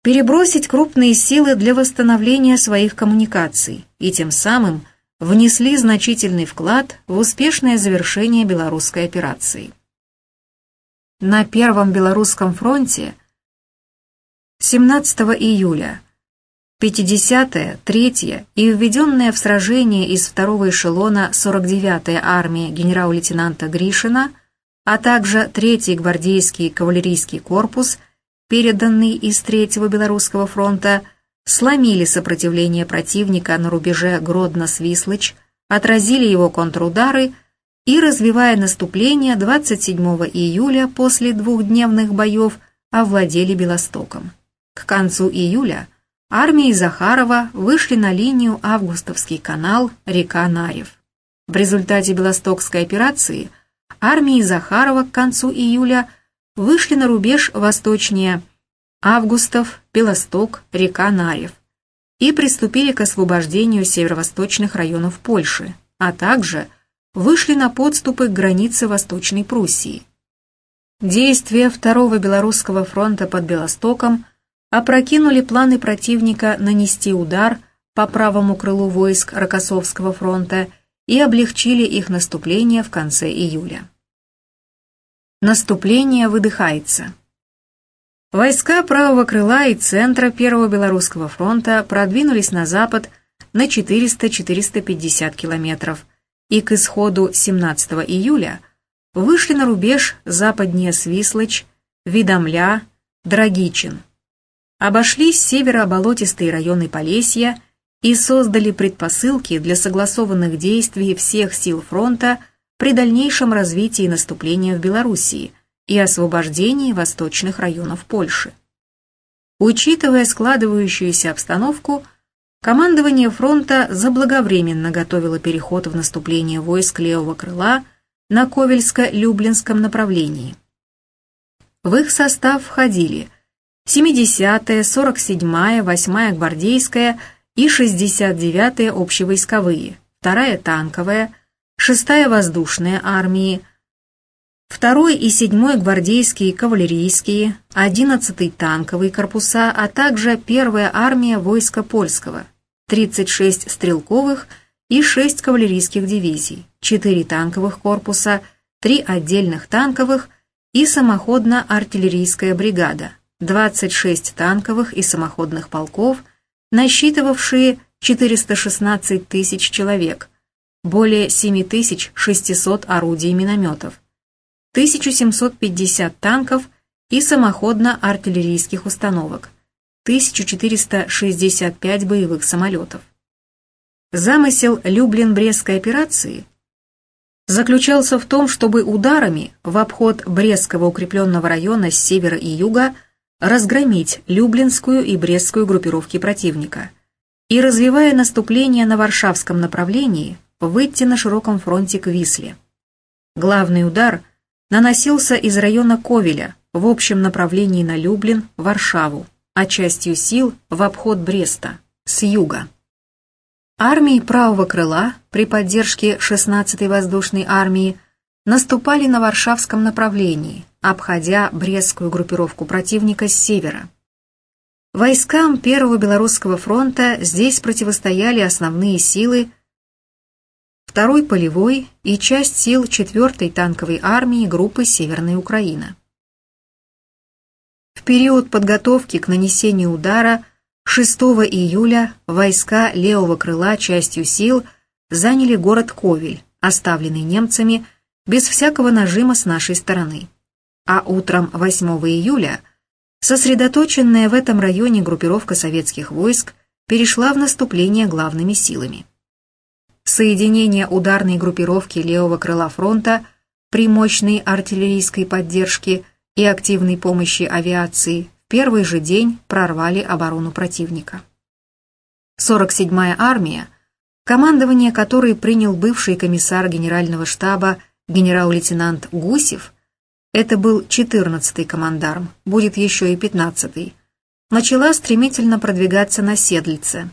перебросить крупные силы для восстановления своих коммуникаций и тем самым внесли значительный вклад в успешное завершение белорусской операции. На Первом Белорусском фронте 17 июля 50-я, 3-я и введенная в сражение из второго эшелона 49-я армия генерал-лейтенанта Гришина, а также 3-й гвардейский кавалерийский корпус, переданный из 3-го Белорусского фронта, сломили сопротивление противника на рубеже Гродно-Свислыч, отразили его контрудары и, развивая наступление 27 июля после двухдневных боев, овладели Белостоком. К концу июля армии Захарова вышли на линию Августовский канал, река Нарев. В результате Белостокской операции армии Захарова к концу июля вышли на рубеж восточнее Августов, Белосток, река Нарев и приступили к освобождению северо-восточных районов Польши, а также – вышли на подступы к границе Восточной Пруссии. Действия Второго Белорусского фронта под Белостоком опрокинули планы противника нанести удар по правому крылу войск Рокоссовского фронта и облегчили их наступление в конце июля. Наступление выдыхается. Войска правого крыла и центра Первого Белорусского фронта продвинулись на запад на 400-450 километров, и к исходу 17 июля вышли на рубеж западнее Свислочь, Видомля, Драгичин. Обошли с севера болотистые районы Полесья и создали предпосылки для согласованных действий всех сил фронта при дальнейшем развитии наступления в Белоруссии и освобождении восточных районов Польши. Учитывая складывающуюся обстановку, Командование фронта заблаговременно готовило переход в наступление войск левого крыла на Ковельско-Люблинском направлении. В их состав входили 70-я, 47-я, 8-я гвардейская и 69-я общевойсковые, 2-я танковая, 6-я воздушная армии, 2-й и 7-й гвардейские кавалерийские, 11-й танковый корпуса, а также 1-я армия войска польского, 36 стрелковых и 6 кавалерийских дивизий, 4 танковых корпуса, 3 отдельных танковых и самоходно-артиллерийская бригада, 26 танковых и самоходных полков, насчитывавшие 416 тысяч человек, более 7600 орудий и минометов, 1750 танков и самоходно-артиллерийских установок, 1465 боевых самолетов. Замысел Люблин-Брестской операции заключался в том, чтобы ударами в обход Брестского укрепленного района с севера и юга разгромить Люблинскую и Брестскую группировки противника и, развивая наступление на Варшавском направлении, выйти на широком фронте к Висле. Главный удар наносился из района Ковеля в общем направлении на Люблин, Варшаву, а частью сил в обход Бреста, с юга. Армии правого крыла при поддержке 16-й воздушной армии наступали на Варшавском направлении, обходя Брестскую группировку противника с севера. Войскам Первого Белорусского фронта здесь противостояли основные силы второй полевой и часть сил 4-й танковой армии группы Северная Украина. В период подготовки к нанесению удара 6 июля войска левого крыла частью сил заняли город Ковель, оставленный немцами без всякого нажима с нашей стороны. А утром 8 июля сосредоточенная в этом районе группировка советских войск перешла в наступление главными силами. Соединение ударной группировки левого крыла фронта при мощной артиллерийской поддержке и активной помощи авиации в первый же день прорвали оборону противника. 47-я армия, командование которой принял бывший комиссар генерального штаба генерал-лейтенант Гусев, это был 14-й командарм, будет еще и 15-й, начала стремительно продвигаться на Седлице,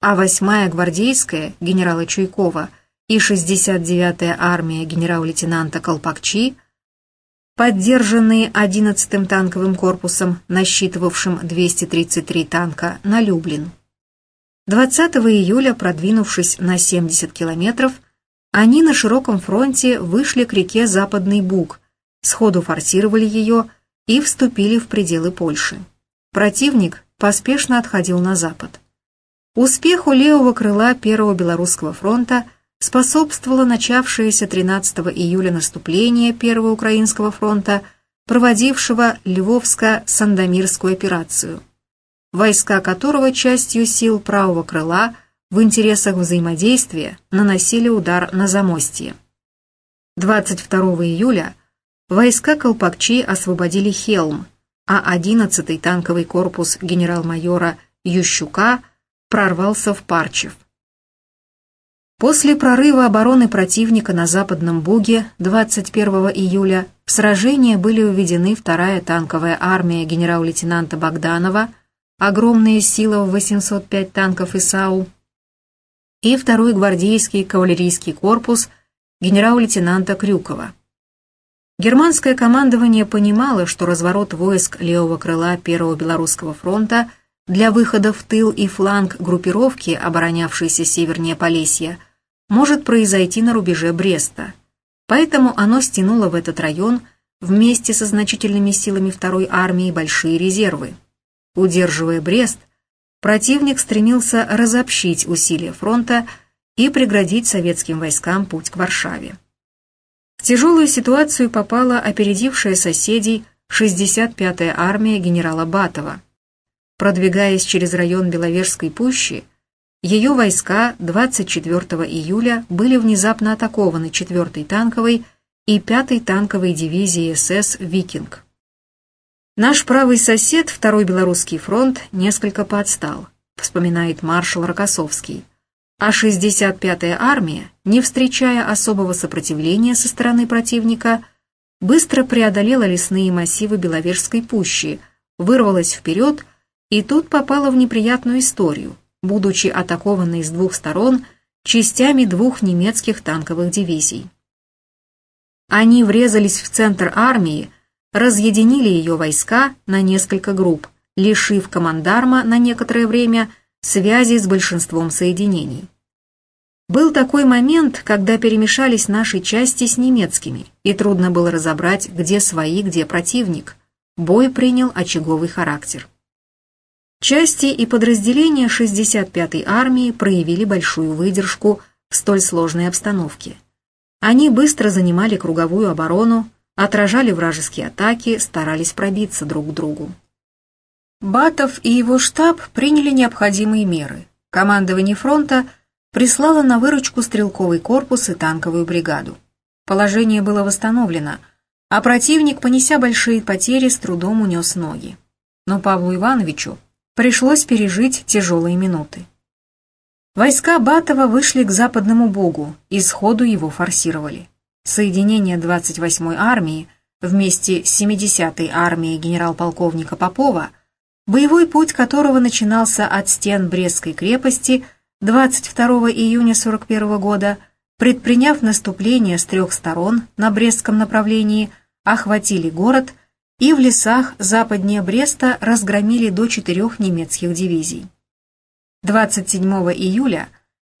а 8-я гвардейская генерала Чуйкова и 69-я армия генерал-лейтенанта Колпакчи, поддержанные 11-м танковым корпусом, насчитывавшим 233 танка, на Люблин. 20 июля, продвинувшись на 70 километров, они на широком фронте вышли к реке Западный Буг, сходу форсировали ее и вступили в пределы Польши. Противник поспешно отходил на запад. Успеху левого крыла Первого Белорусского фронта способствовало начавшееся 13 июля наступление Первого Украинского фронта, проводившего Львовско-Сандомирскую операцию, войска которого частью сил правого крыла – в интересах взаимодействия наносили удар на замостье. 22 июля войска Колпакчи освободили Хелм, а 11-й танковый корпус генерал-майора Ющука прорвался в Парчев. После прорыва обороны противника на Западном Буге 21 июля в сражение были введены вторая танковая армия генерал-лейтенанта Богданова, огромные силы в 805 танков ИСАУ, и второй гвардейский кавалерийский корпус генерал-лейтенанта Крюкова. Германское командование понимало, что разворот войск левого крыла Первого Белорусского фронта для выхода в тыл и фланг группировки, оборонявшейся севернее Полесья, может произойти на рубеже Бреста. Поэтому оно стянуло в этот район вместе со значительными силами второй армии большие резервы. Удерживая Брест, противник стремился разобщить усилия фронта и преградить советским войскам путь к Варшаве. В тяжелую ситуацию попала опередившая соседей 65-я армия генерала Батова. Продвигаясь через район Беловежской пущи, ее войска 24 июля были внезапно атакованы 4-й танковой и 5-й танковой дивизией СС «Викинг». Наш правый сосед, Второй Белорусский фронт, несколько поотстал, вспоминает маршал Рокоссовский. А 65-я армия, не встречая особого сопротивления со стороны противника, быстро преодолела лесные массивы Беловежской пущи, вырвалась вперед и тут попала в неприятную историю, будучи атакованной с двух сторон частями двух немецких танковых дивизий. Они врезались в центр армии, разъединили ее войска на несколько групп, лишив командарма на некоторое время связи с большинством соединений. Был такой момент, когда перемешались наши части с немецкими, и трудно было разобрать, где свои, где противник. Бой принял очаговый характер. Части и подразделения 65-й армии проявили большую выдержку в столь сложной обстановке. Они быстро занимали круговую оборону, отражали вражеские атаки, старались пробиться друг к другу. Батов и его штаб приняли необходимые меры. Командование фронта прислало на выручку стрелковый корпус и танковую бригаду. Положение было восстановлено, а противник, понеся большие потери, с трудом унес ноги. Но Павлу Ивановичу пришлось пережить тяжелые минуты. Войска Батова вышли к западному Богу и сходу его форсировали соединение 28-й армии вместе с 70-й армией генерал-полковника Попова, боевой путь которого начинался от стен Брестской крепости 22 июня 41 года, предприняв наступление с трех сторон на Брестском направлении, охватили город и в лесах западнее Бреста разгромили до четырех немецких дивизий. 27 июля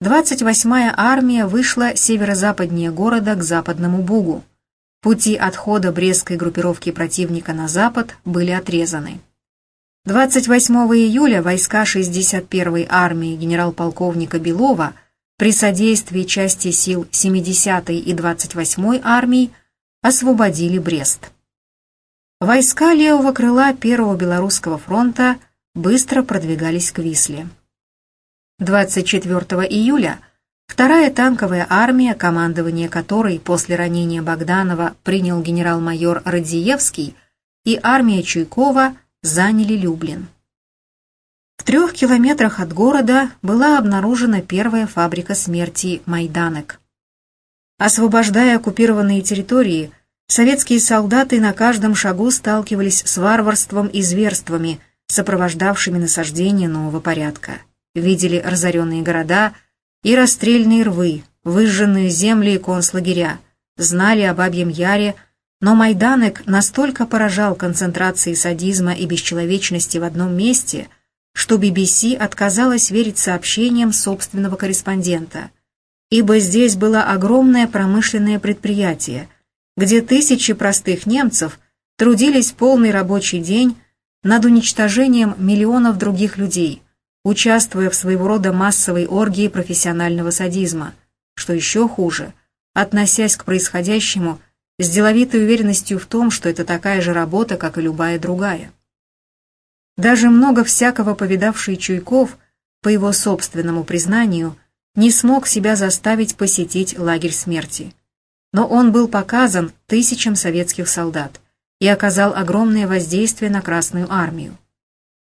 28-я армия вышла северо-западнее города к западному Бугу. Пути отхода Брестской группировки противника на запад были отрезаны. 28 июля войска 61-й армии генерал-полковника Белова при содействии части сил 70-й и 28-й армий освободили Брест. Войска левого крыла Первого Белорусского фронта быстро продвигались к Висле. 24 июля вторая танковая армия, командование которой после ранения Богданова принял генерал-майор Радзиевский, и армия Чуйкова заняли Люблин. В трех километрах от города была обнаружена первая фабрика смерти Майданек. Освобождая оккупированные территории, советские солдаты на каждом шагу сталкивались с варварством и зверствами, сопровождавшими насаждение нового порядка. Видели разоренные города и расстрельные рвы, выжженные земли и концлагеря, знали о Бабьем Яре, но Майданек настолько поражал концентрацией садизма и бесчеловечности в одном месте, что BBC отказалась верить сообщениям собственного корреспондента, ибо здесь было огромное промышленное предприятие, где тысячи простых немцев трудились полный рабочий день над уничтожением миллионов других людей – участвуя в своего рода массовой оргии профессионального садизма, что еще хуже, относясь к происходящему с деловитой уверенностью в том, что это такая же работа, как и любая другая. Даже много всякого повидавший Чуйков, по его собственному признанию, не смог себя заставить посетить лагерь смерти. Но он был показан тысячам советских солдат и оказал огромное воздействие на Красную армию.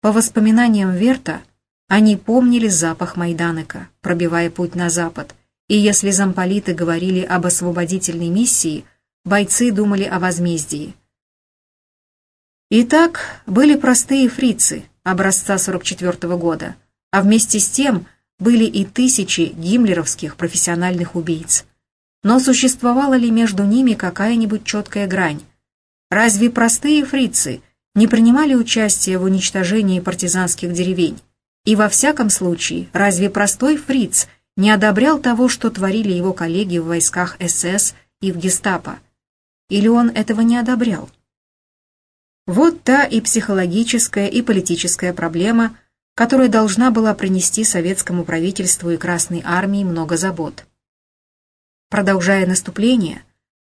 По воспоминаниям Верта, они помнили запах Майданека, пробивая путь на запад, и если замполиты говорили об освободительной миссии, бойцы думали о возмездии. Итак, были простые фрицы образца 44 -го года, а вместе с тем были и тысячи гиммлеровских профессиональных убийц. Но существовала ли между ними какая-нибудь четкая грань? Разве простые фрицы не принимали участие в уничтожении партизанских деревень? И во всяком случае, разве простой фриц не одобрял того, что творили его коллеги в войсках СС и в гестапо? Или он этого не одобрял? Вот та и психологическая, и политическая проблема, которая должна была принести советскому правительству и Красной армии много забот. Продолжая наступление,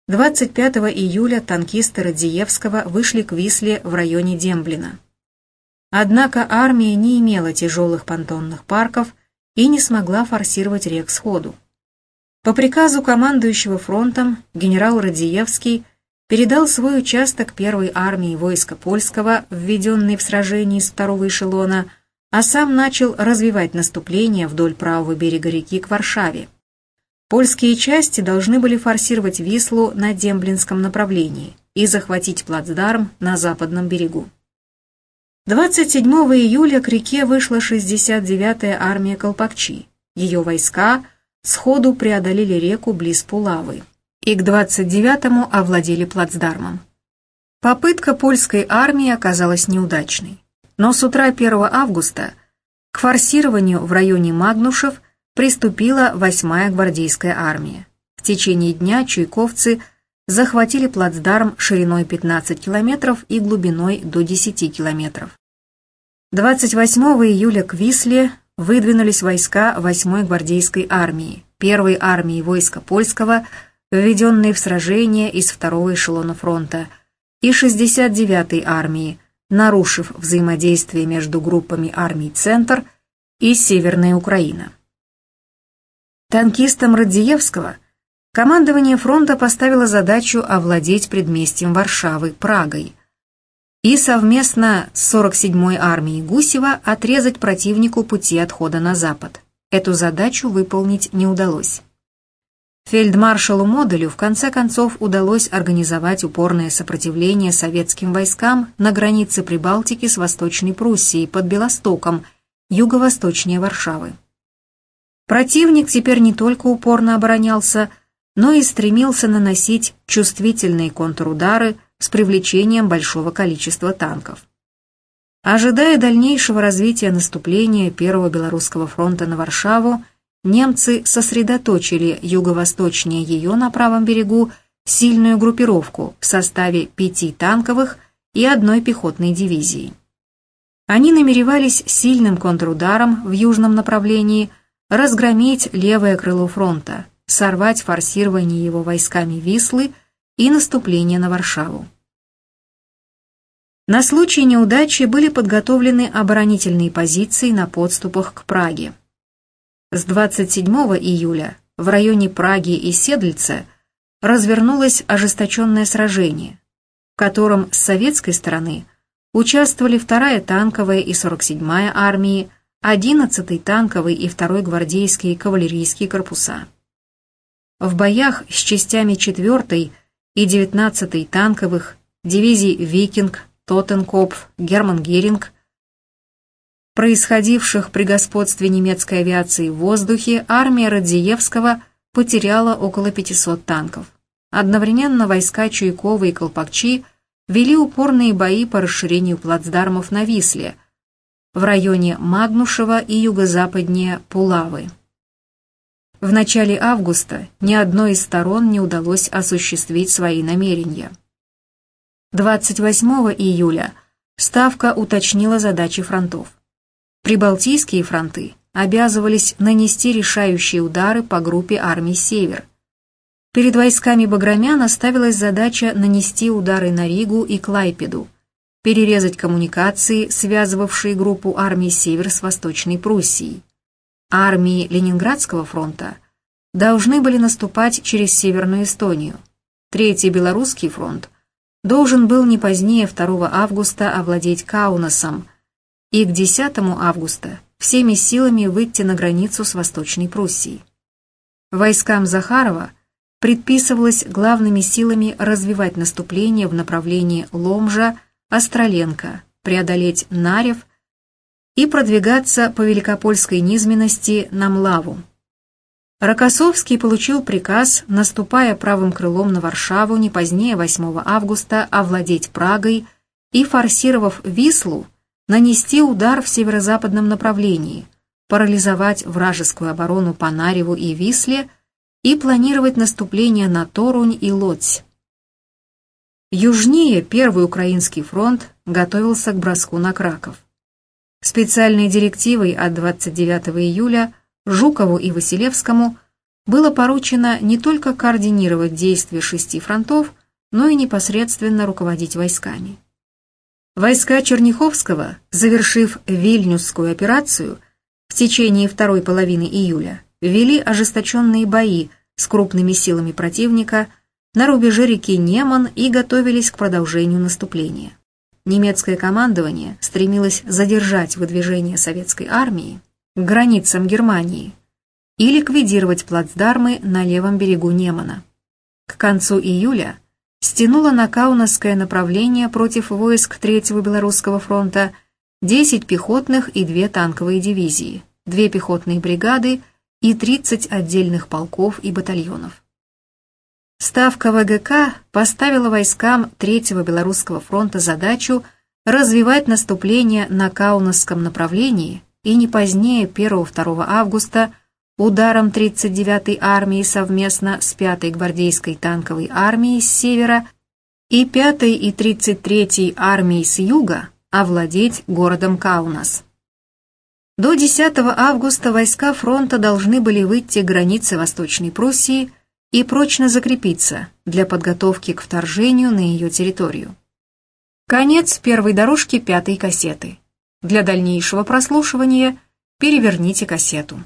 25 июля танкисты Радзиевского вышли к Висле в районе Демблина. Однако армия не имела тяжелых понтонных парков и не смогла форсировать рек сходу. По приказу командующего фронтом генерал Радиевский передал свой участок первой армии войска польского, введенный в сражении с второго эшелона, а сам начал развивать наступление вдоль правого берега реки к Варшаве. Польские части должны были форсировать Вислу на Демблинском направлении и захватить плацдарм на западном берегу. 27 июля к реке вышла 69-я армия Колпакчи. Ее войска сходу преодолели реку близ Пулавы и к 29-му овладели плацдармом. Попытка польской армии оказалась неудачной. Но с утра 1 августа к форсированию в районе Магнушев приступила 8-я гвардейская армия. В течение дня чуйковцы захватили плацдарм шириной 15 километров и глубиной до 10 километров. 28 июля к Висле выдвинулись войска 8-й гвардейской армии, 1-й армии войска польского, введенные в сражение из второго эшелона фронта, и 69-й армии, нарушив взаимодействие между группами армий «Центр» и «Северная Украина». Танкистам Радзиевского командование фронта поставило задачу овладеть предместьем Варшавы, Прагой, и совместно с 47-й армией Гусева отрезать противнику пути отхода на запад. Эту задачу выполнить не удалось. Фельдмаршалу Моделю в конце концов удалось организовать упорное сопротивление советским войскам на границе Прибалтики с Восточной Пруссией под Белостоком, юго-восточнее Варшавы. Противник теперь не только упорно оборонялся, но и стремился наносить чувствительные контрудары с привлечением большого количества танков. Ожидая дальнейшего развития наступления Первого Белорусского фронта на Варшаву, немцы сосредоточили юго-восточнее ее на правом берегу сильную группировку в составе пяти танковых и одной пехотной дивизии. Они намеревались сильным контрударом в южном направлении разгромить левое крыло фронта, сорвать форсирование его войсками Вислы и наступление на Варшаву. На случай неудачи были подготовлены оборонительные позиции на подступах к Праге. С 27 июля в районе Праги и Седлица развернулось ожесточенное сражение, в котором с советской стороны участвовали 2-я танковая и 47-я армии, 11-й танковый и 2-й гвардейские кавалерийские корпуса. В боях с частями 4-й и 19-й танковых дивизий «Викинг», «Тоттенкопф», «Герман Геринг», происходивших при господстве немецкой авиации в воздухе, армия Радзиевского потеряла около 500 танков. Одновременно войска Чуйкова и Колпакчи вели упорные бои по расширению плацдармов на Висле, в районе Магнушева и юго-западнее Пулавы. В начале августа ни одной из сторон не удалось осуществить свои намерения. 28 июля Ставка уточнила задачи фронтов. Прибалтийские фронты обязывались нанести решающие удары по группе армий «Север», Перед войсками Баграмяна ставилась задача нанести удары на Ригу и Клайпеду, перерезать коммуникации, связывавшие группу армий Север с Восточной Пруссией. Армии Ленинградского фронта должны были наступать через Северную Эстонию. Третий Белорусский фронт должен был не позднее 2 августа овладеть Каунасом и к 10 августа всеми силами выйти на границу с Восточной Пруссией. Войскам Захарова – предписывалось главными силами развивать наступление в направлении Ломжа, Остроленко, преодолеть Нарев и продвигаться по Великопольской низменности на Млаву. Рокоссовский получил приказ, наступая правым крылом на Варшаву не позднее 8 августа, овладеть Прагой и, форсировав Вислу, нанести удар в северо-западном направлении, парализовать вражескую оборону по Нареву и Висле – и планировать наступление на Торунь и Лодзь. Южнее Первый Украинский фронт готовился к броску на Краков. Специальной директивой от 29 июля Жукову и Василевскому было поручено не только координировать действия шести фронтов, но и непосредственно руководить войсками. Войска Черняховского, завершив Вильнюсскую операцию в течение второй половины июля, вели ожесточенные бои с крупными силами противника на рубеже реки Неман и готовились к продолжению наступления. Немецкое командование стремилось задержать выдвижение советской армии к границам Германии и ликвидировать плацдармы на левом берегу Немана. К концу июля стянуло на Каунасское направление против войск Третьего Белорусского фронта 10 пехотных и 2 танковые дивизии, 2 пехотные бригады и 30 отдельных полков и батальонов. Ставка ВГК поставила войскам Третьего Белорусского фронта задачу развивать наступление на Каунасском направлении и не позднее 1-2 августа ударом 39-й армии совместно с 5-й гвардейской танковой армией с севера и 5-й и 33-й армией с юга овладеть городом Каунас. До 10 августа войска фронта должны были выйти к границе Восточной Пруссии и прочно закрепиться для подготовки к вторжению на ее территорию. Конец первой дорожки пятой кассеты. Для дальнейшего прослушивания переверните кассету.